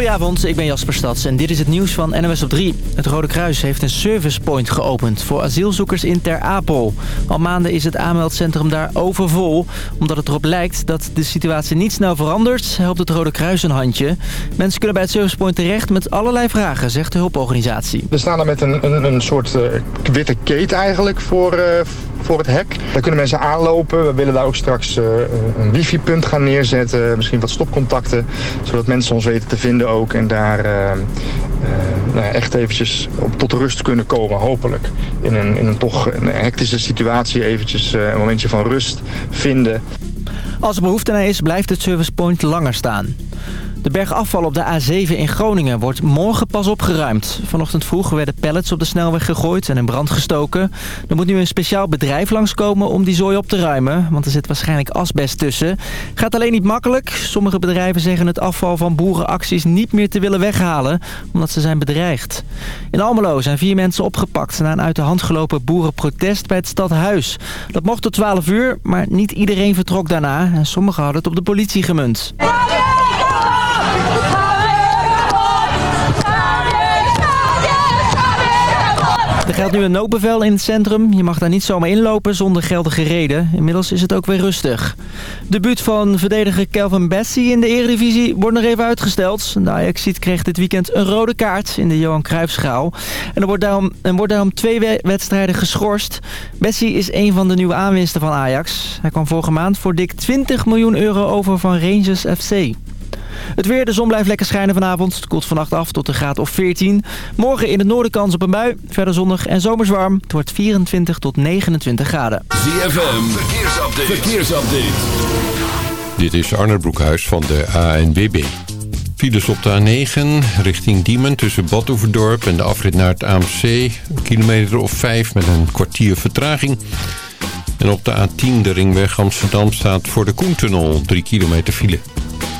Goedenavond, ik ben Jasper Stads en dit is het nieuws van NOS op 3. Het Rode Kruis heeft een servicepoint geopend voor asielzoekers in Ter Apel. Al maanden is het aanmeldcentrum daar overvol. Omdat het erop lijkt dat de situatie niet snel verandert, helpt het Rode Kruis een handje. Mensen kunnen bij het servicepoint terecht met allerlei vragen, zegt de hulporganisatie. We staan er met een, een, een soort uh, witte keet eigenlijk voor... Uh voor het hek. Daar kunnen mensen aanlopen. We willen daar ook straks uh, een wifi-punt gaan neerzetten. Misschien wat stopcontacten. Zodat mensen ons weten te vinden ook. En daar uh, uh, nou echt eventjes op tot rust kunnen komen, hopelijk. In een, in een toch een hectische situatie eventjes een momentje van rust vinden. Als er behoefte naar is, blijft het servicepoint langer staan. De bergafval op de A7 in Groningen wordt morgen pas opgeruimd. Vanochtend vroeg werden pallets op de snelweg gegooid en in brand gestoken. Er moet nu een speciaal bedrijf langskomen om die zooi op te ruimen. Want er zit waarschijnlijk asbest tussen. Gaat alleen niet makkelijk. Sommige bedrijven zeggen het afval van boerenacties niet meer te willen weghalen. Omdat ze zijn bedreigd. In Almelo zijn vier mensen opgepakt na een uit de hand gelopen boerenprotest bij het stadhuis. Dat mocht tot 12 uur, maar niet iedereen vertrok daarna. En sommigen hadden het op de politie gemunt. Er geldt nu een noodbevel in het centrum. Je mag daar niet zomaar inlopen zonder geldige reden. Inmiddels is het ook weer rustig. De buurt van verdediger Kelvin Bessie in de eredivisie wordt nog even uitgesteld. De Ajaxiet kreeg dit weekend een rode kaart in de Johan Cruijffschaal. En er wordt daarom, er wordt daarom twee wedstrijden geschorst. Bessie is een van de nieuwe aanwinsten van Ajax. Hij kwam vorige maand voor dik 20 miljoen euro over van Rangers FC. Het weer, de zon blijft lekker schijnen vanavond. Het koelt vannacht af tot een graad of 14. Morgen in het noorden kans op een bui. Verder zonnig en zomers warm. Het wordt 24 tot 29 graden. ZFM, verkeersupdate. verkeersupdate. Dit is Arne Broekhuis van de ANWB. Files op de A9 richting Diemen tussen Badhoevedorp en de afrit naar het AMC. Een kilometer of 5 met een kwartier vertraging. En op de A10 de ringweg Amsterdam staat voor de Koentunnel 3 kilometer file.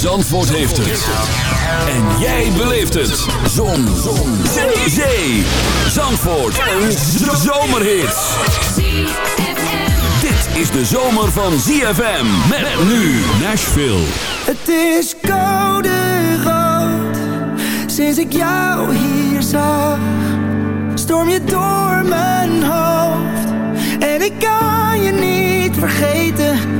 Zandvoort heeft het. En jij beleeft het. Zon. Zon. Zee. Zee. Zandvoort. Een zomerhit. Dit is de zomer van ZFM. Met nu Nashville. Het is koude rood. Sinds ik jou hier zag. Storm je door mijn hoofd. En ik kan je niet vergeten.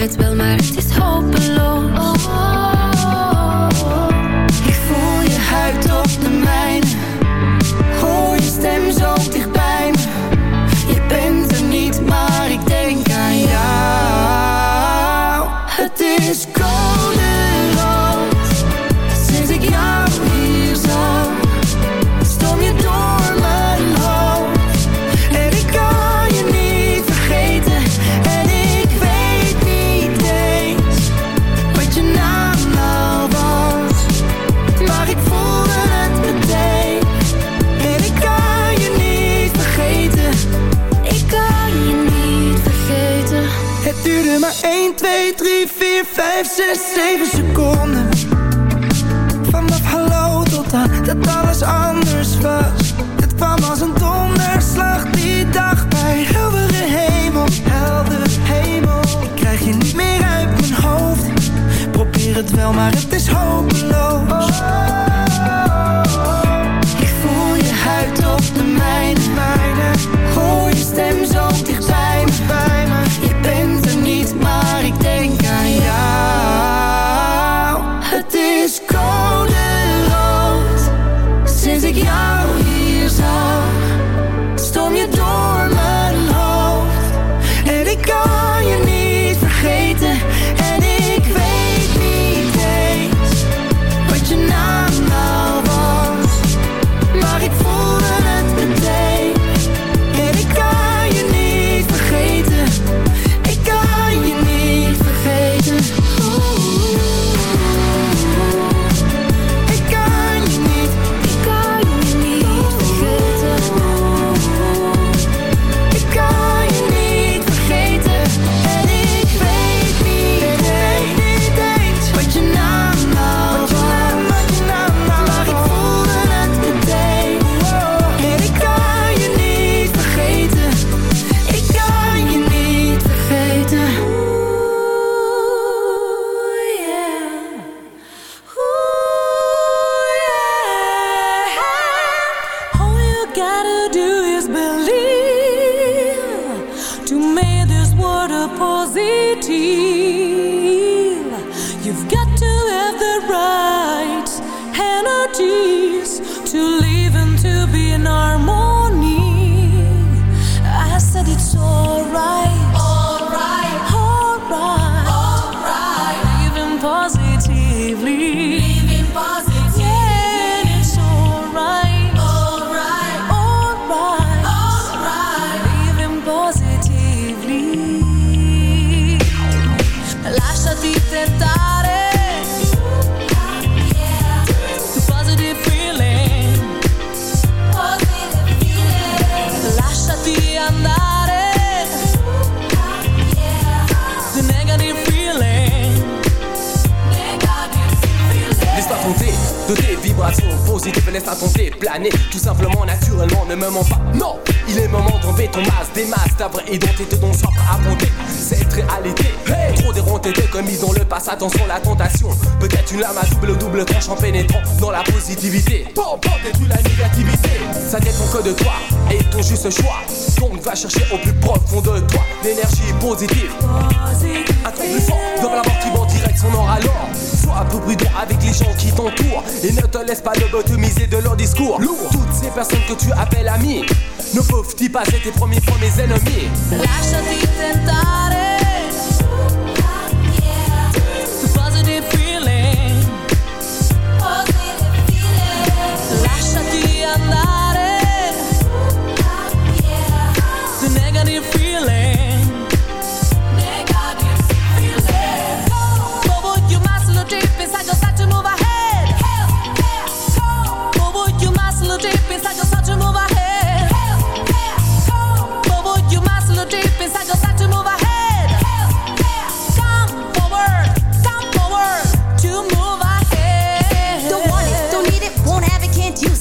het wel, maar het is hopeloos discours. Lourd. Toutes ces personnes que tu appelles amis ne peuvent-ils pas être tes premiers fois mes ennemis? Lasciati tentare.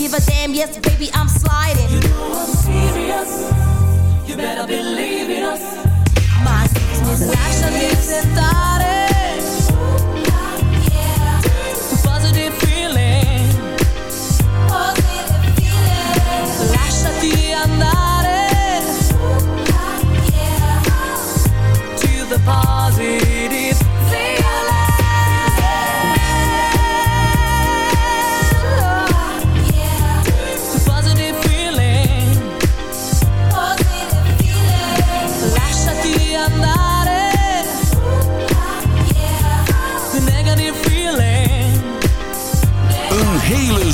Give a damn, yes, baby, I'm sliding. You know I'm serious. You better believe in us. My business, Lasciati tentare. To positive feeling. Lasciati andare. To the positive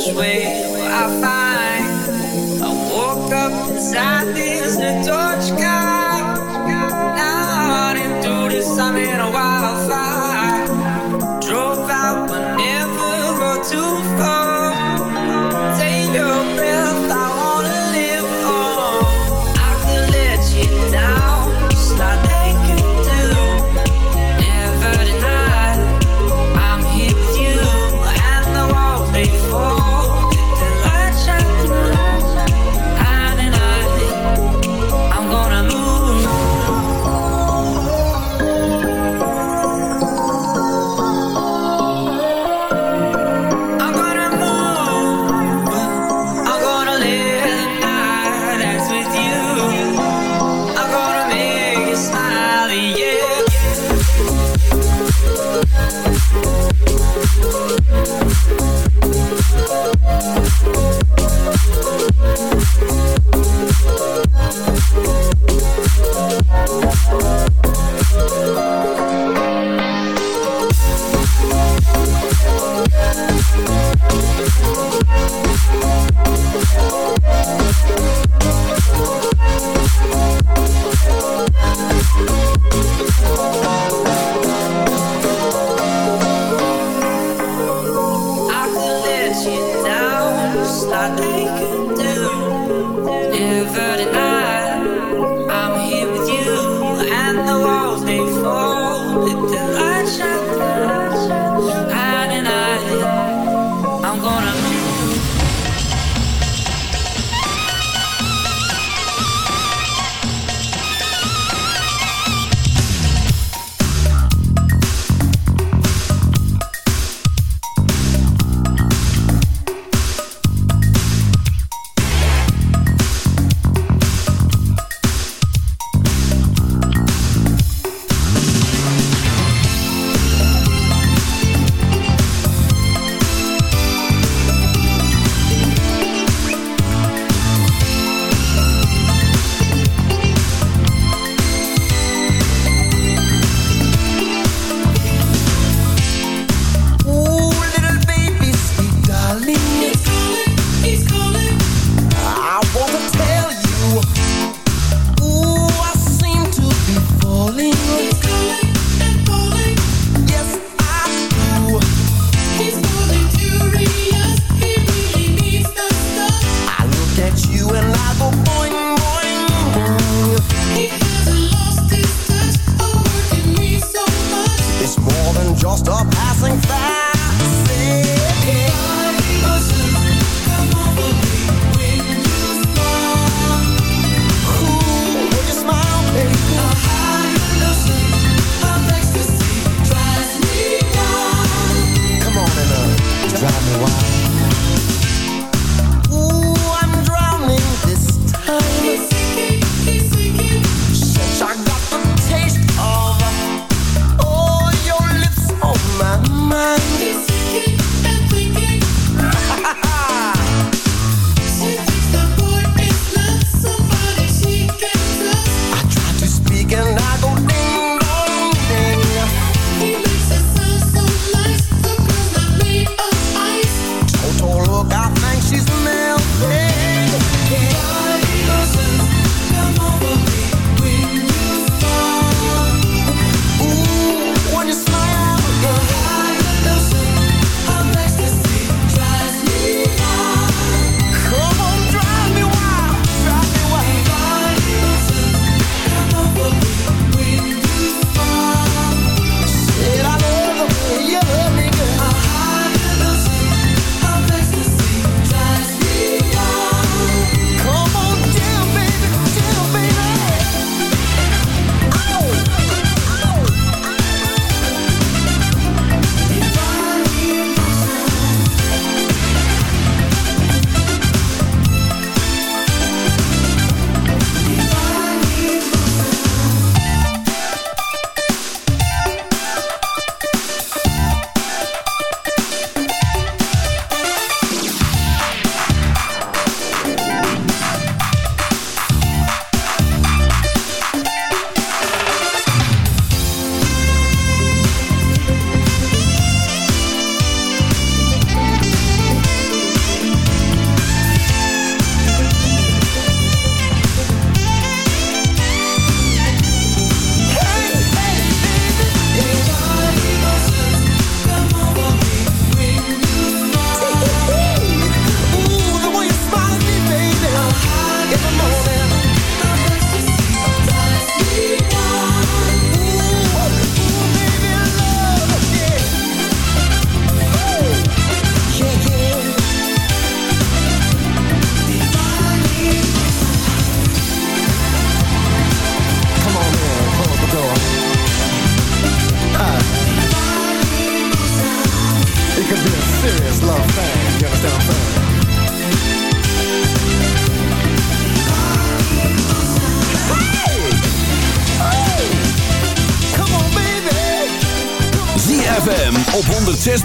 which way will I find? I woke up inside this.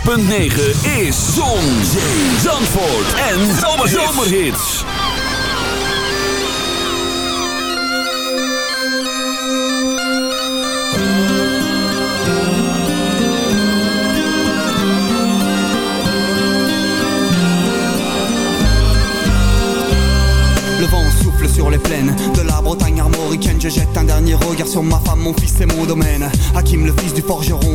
106.9 is Zon, Zee, Zandvoort en Zomerhits. Le vent souffle sur les plaines de la Bretagne armoricaine. Je jette un dernier regard sur ma femme, mon fils et mon domaine. Hakim, le fils du forgeron,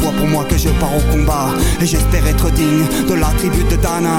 fois pour moi que je pars au combat et j'espère être digne de la tribu de Dana.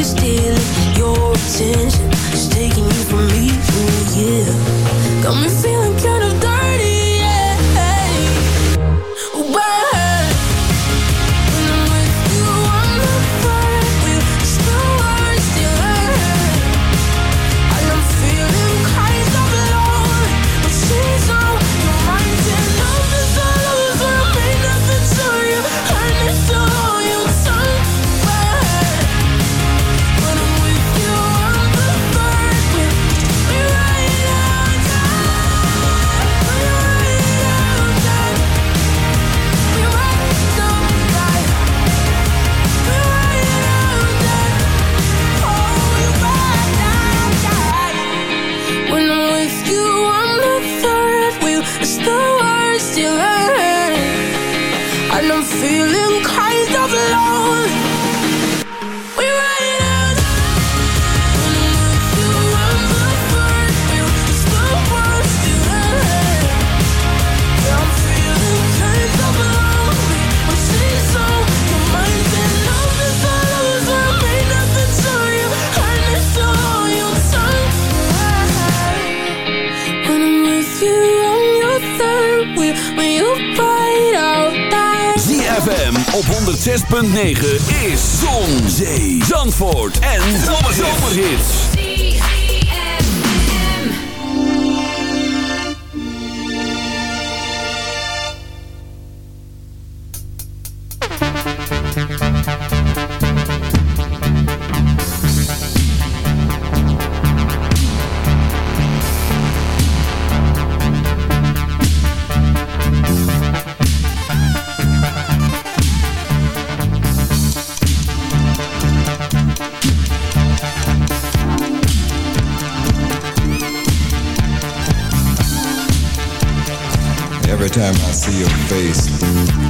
stealing your attention. 106.9 see your face,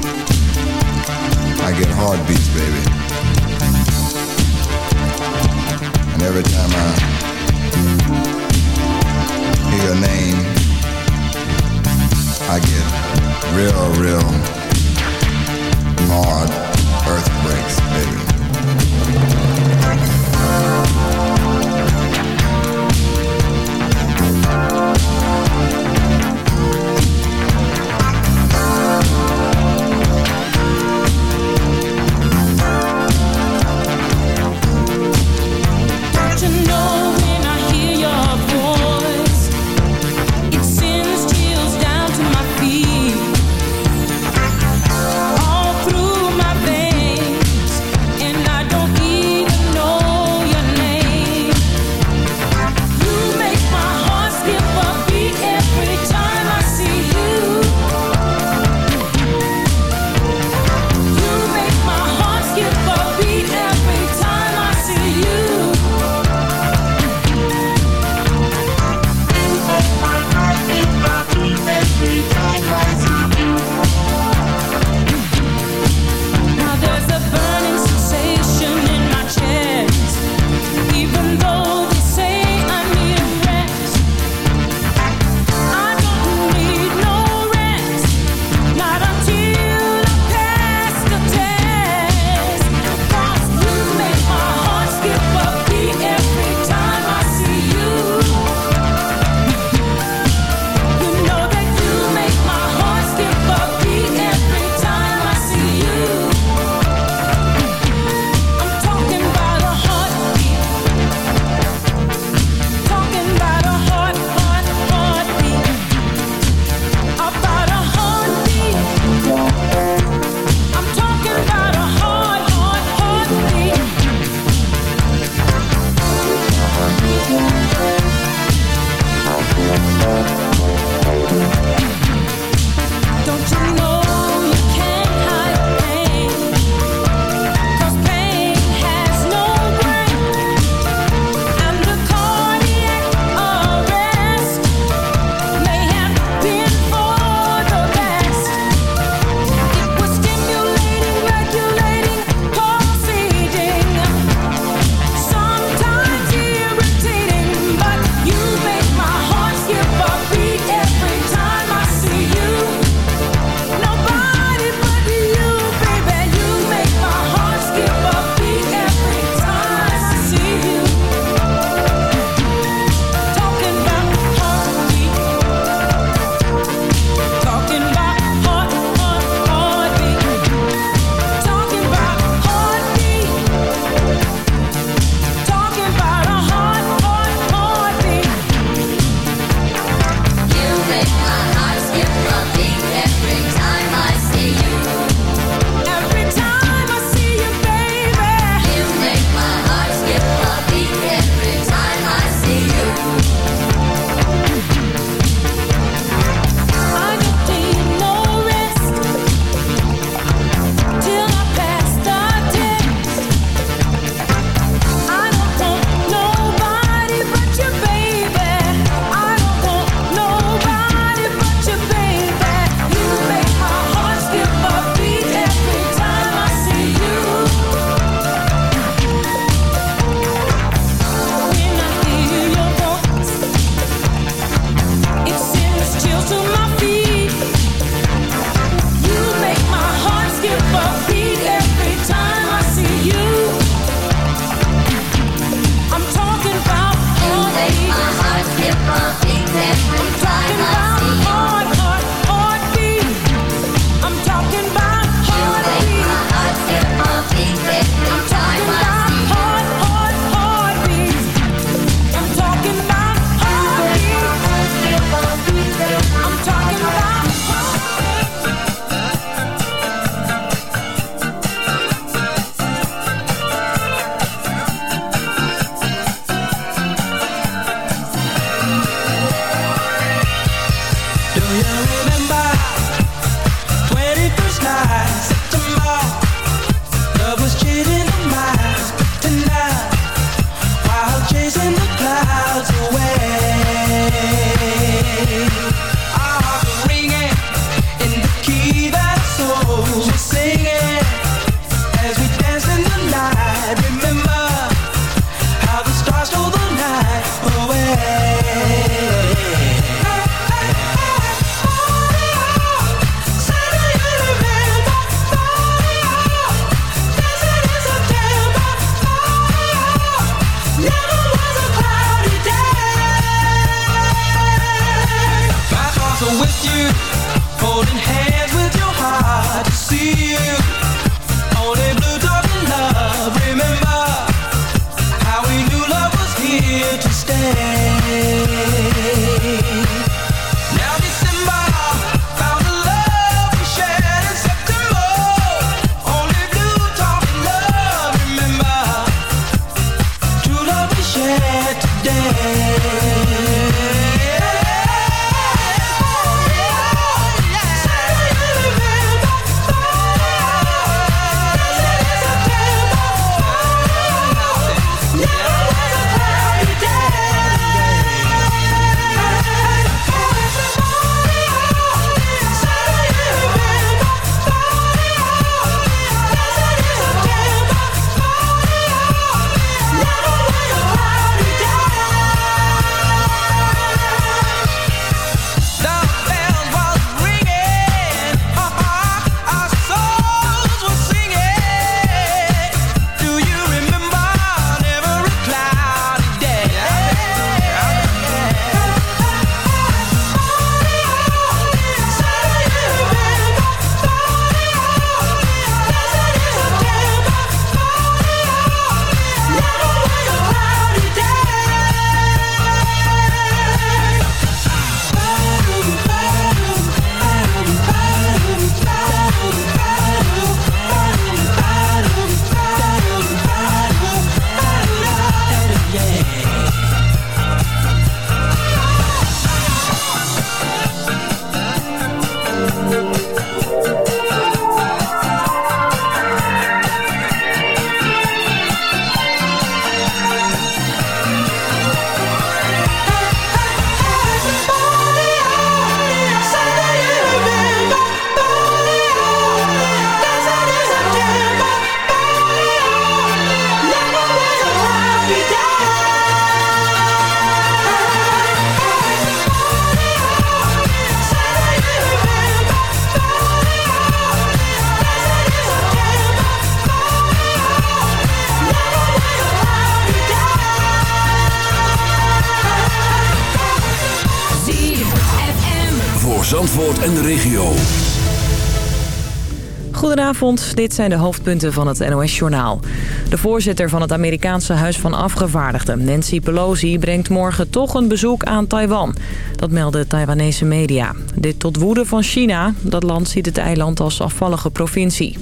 Goedenavond, dit zijn de hoofdpunten van het NOS-journaal. De voorzitter van het Amerikaanse Huis van Afgevaardigden, Nancy Pelosi... brengt morgen toch een bezoek aan Taiwan. Dat melden Taiwanese media. Dit tot woede van China. Dat land ziet het eiland als afvallige provincie.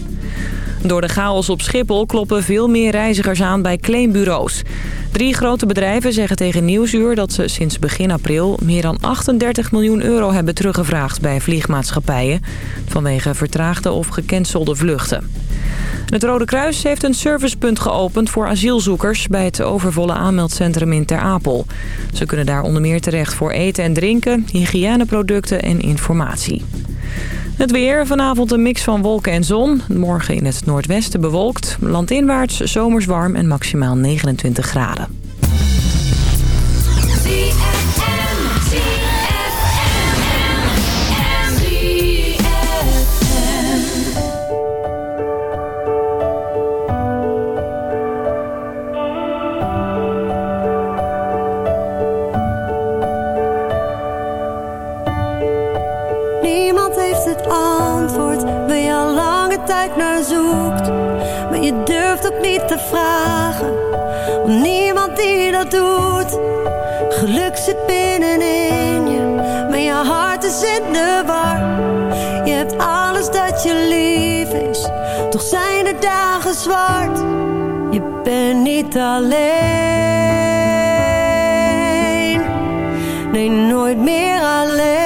Door de chaos op Schiphol kloppen veel meer reizigers aan bij claimbureaus. Drie grote bedrijven zeggen tegen Nieuwsuur dat ze sinds begin april... meer dan 38 miljoen euro hebben teruggevraagd bij vliegmaatschappijen... vanwege vertraagde of gecancelde vluchten. Het Rode Kruis heeft een servicepunt geopend voor asielzoekers... bij het overvolle aanmeldcentrum in Ter Apel. Ze kunnen daar onder meer terecht voor eten en drinken, hygiëneproducten en informatie. Het weer, vanavond een mix van wolken en zon. Morgen in het noordwesten bewolkt. Landinwaarts zomers warm en maximaal 29 graden. je durft ook niet te vragen. om niemand die dat doet, geluk zit binnenin je. Maar je hart is in de war. Je hebt alles dat je lief is, toch zijn de dagen zwart. Je bent niet alleen, nee nooit meer alleen.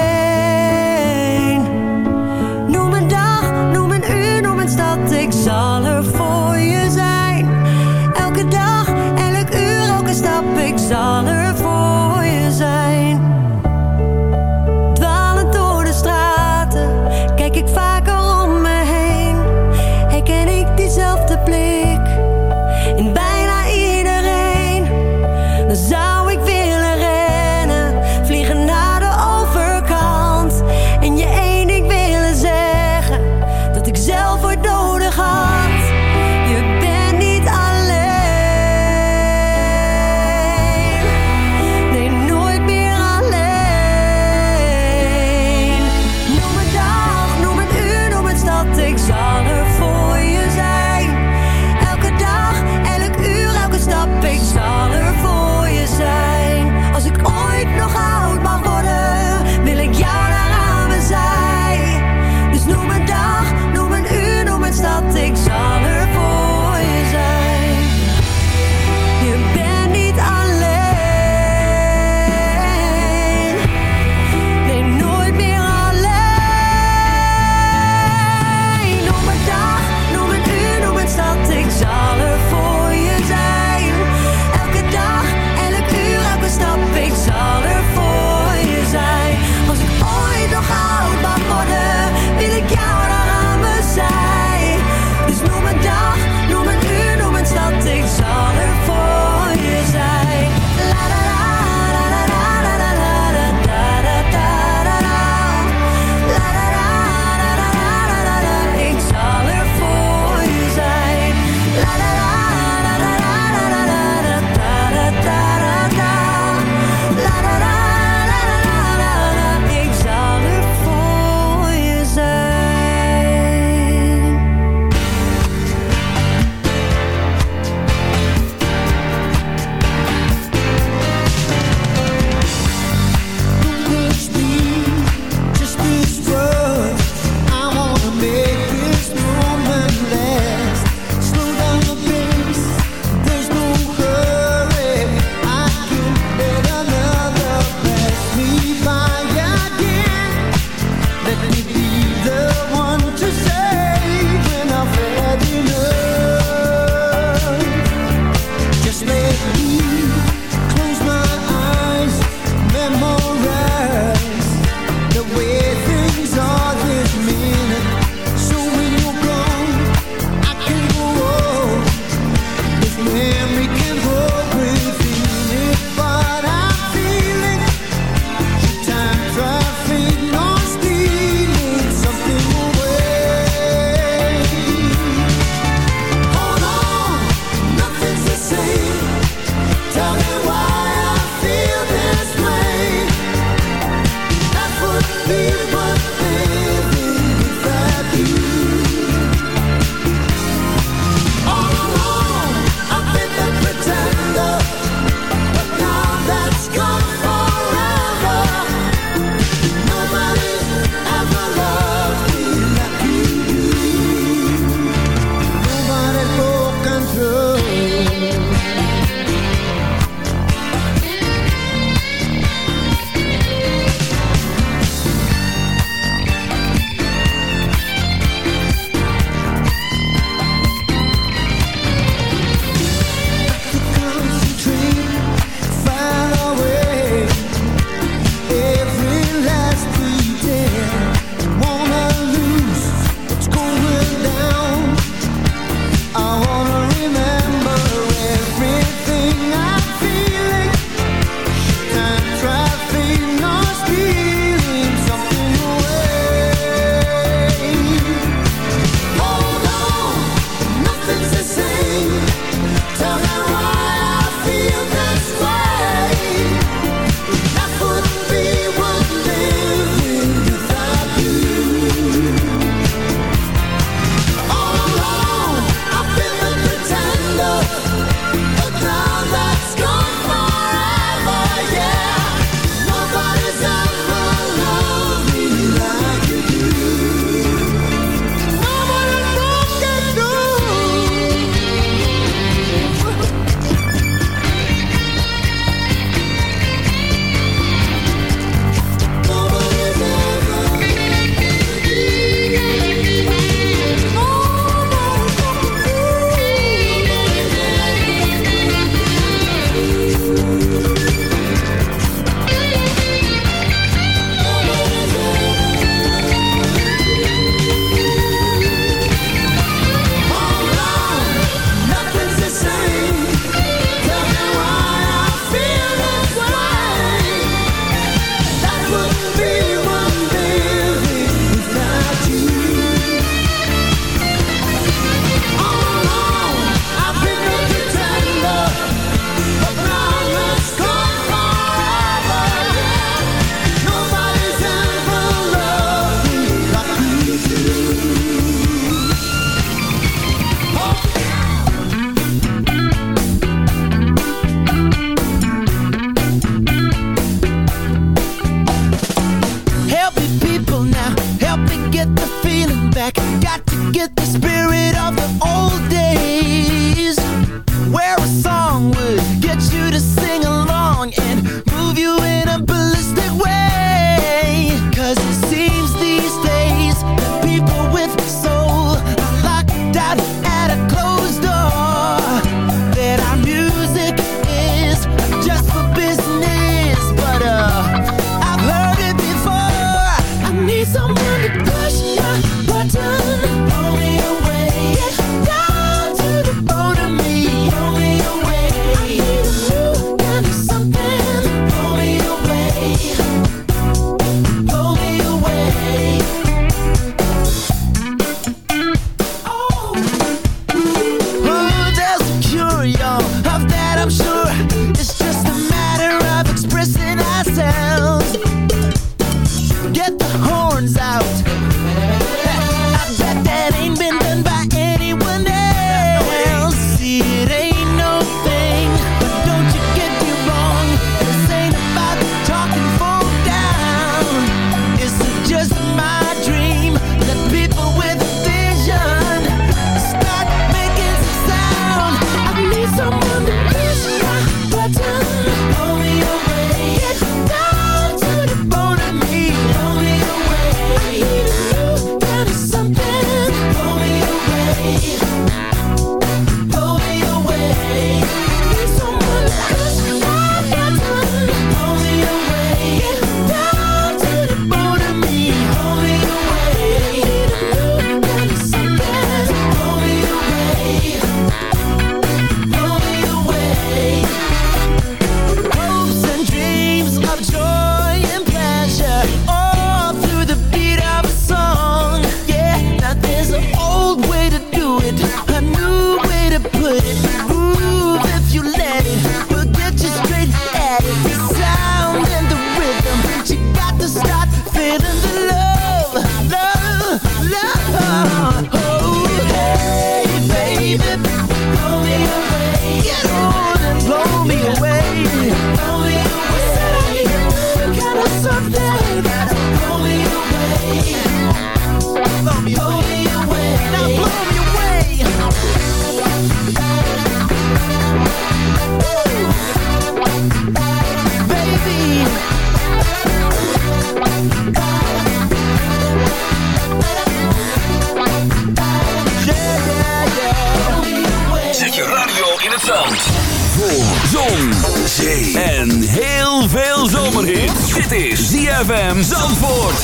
Zee en heel veel zomerhit. Dit is ZFM Zandvoort.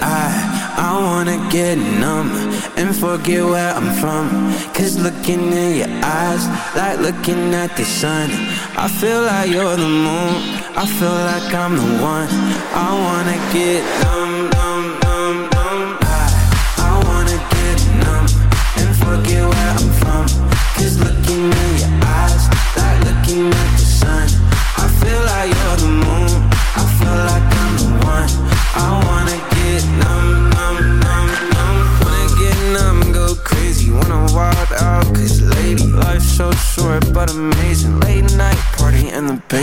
I, I wanna get numb and forget where I'm from. Cause looking in your eyes, like looking at the sun. I feel like you're the moon, I feel like I'm the one. I wanna get numb,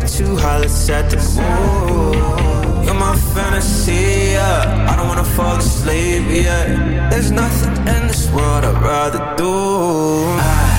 Get too high, let's set the mood. You're my fantasy, yeah. I don't wanna fall asleep, yeah. There's nothing in this world I'd rather do. I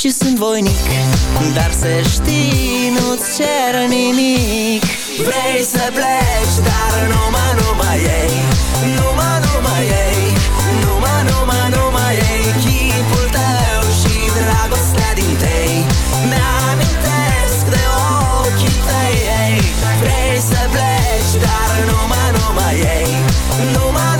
și sunt voinic. Dar să știi, nu-ți cer nimic. Vrei să pleci, dar numai, numai ei. Nu Numai, numai ei. Numai, nu numai ei. Chipul tău și dragostea din tei. Mi-amintesc de ochii tăi ei. Vrei să pleci, dar nu numai, numai ei. Nu Numai,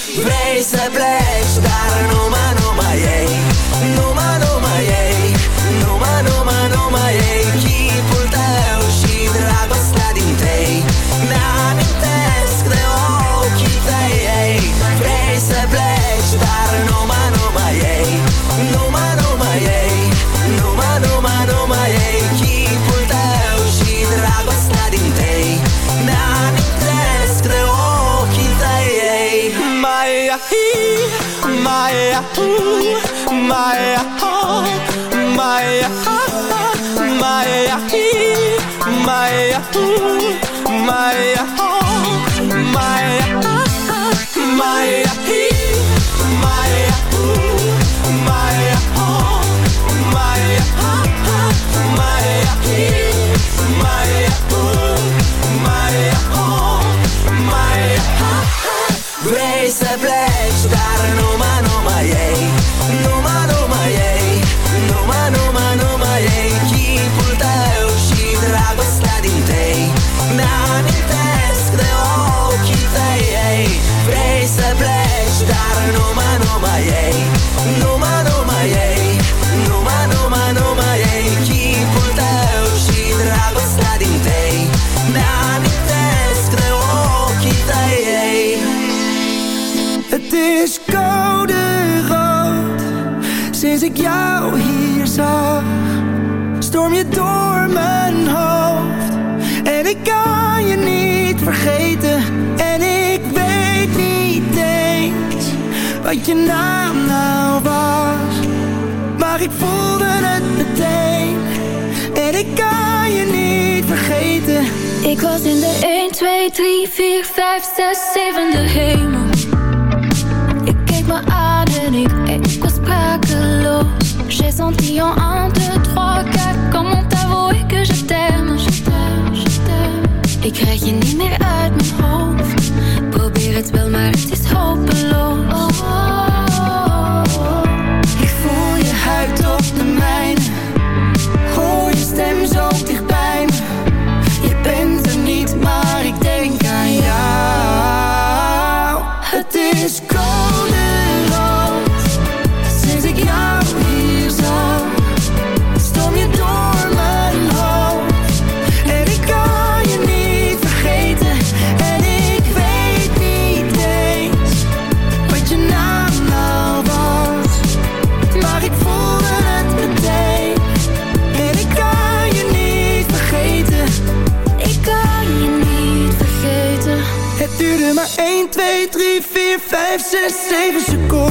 Vrei să pleci, dar numai, numai ei. Numai, numai ei. Numai, numai, numai ei. Chipul tău și dragostea din tei Mi-a da, my heeft zes, zeven seconden.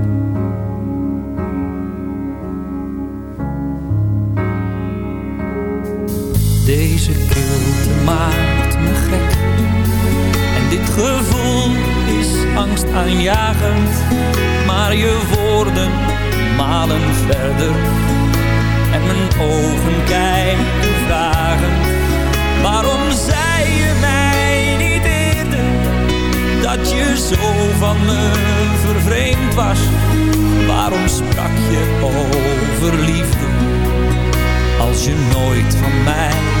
Deze kilte maakt me gek. En dit gevoel is angstaanjagend. Maar je woorden malen verder. En mijn ogen kijken vragen. Waarom zei je mij niet eerder? Dat je zo van me vervreemd was. Waarom sprak je over liefde? als je nooit van mij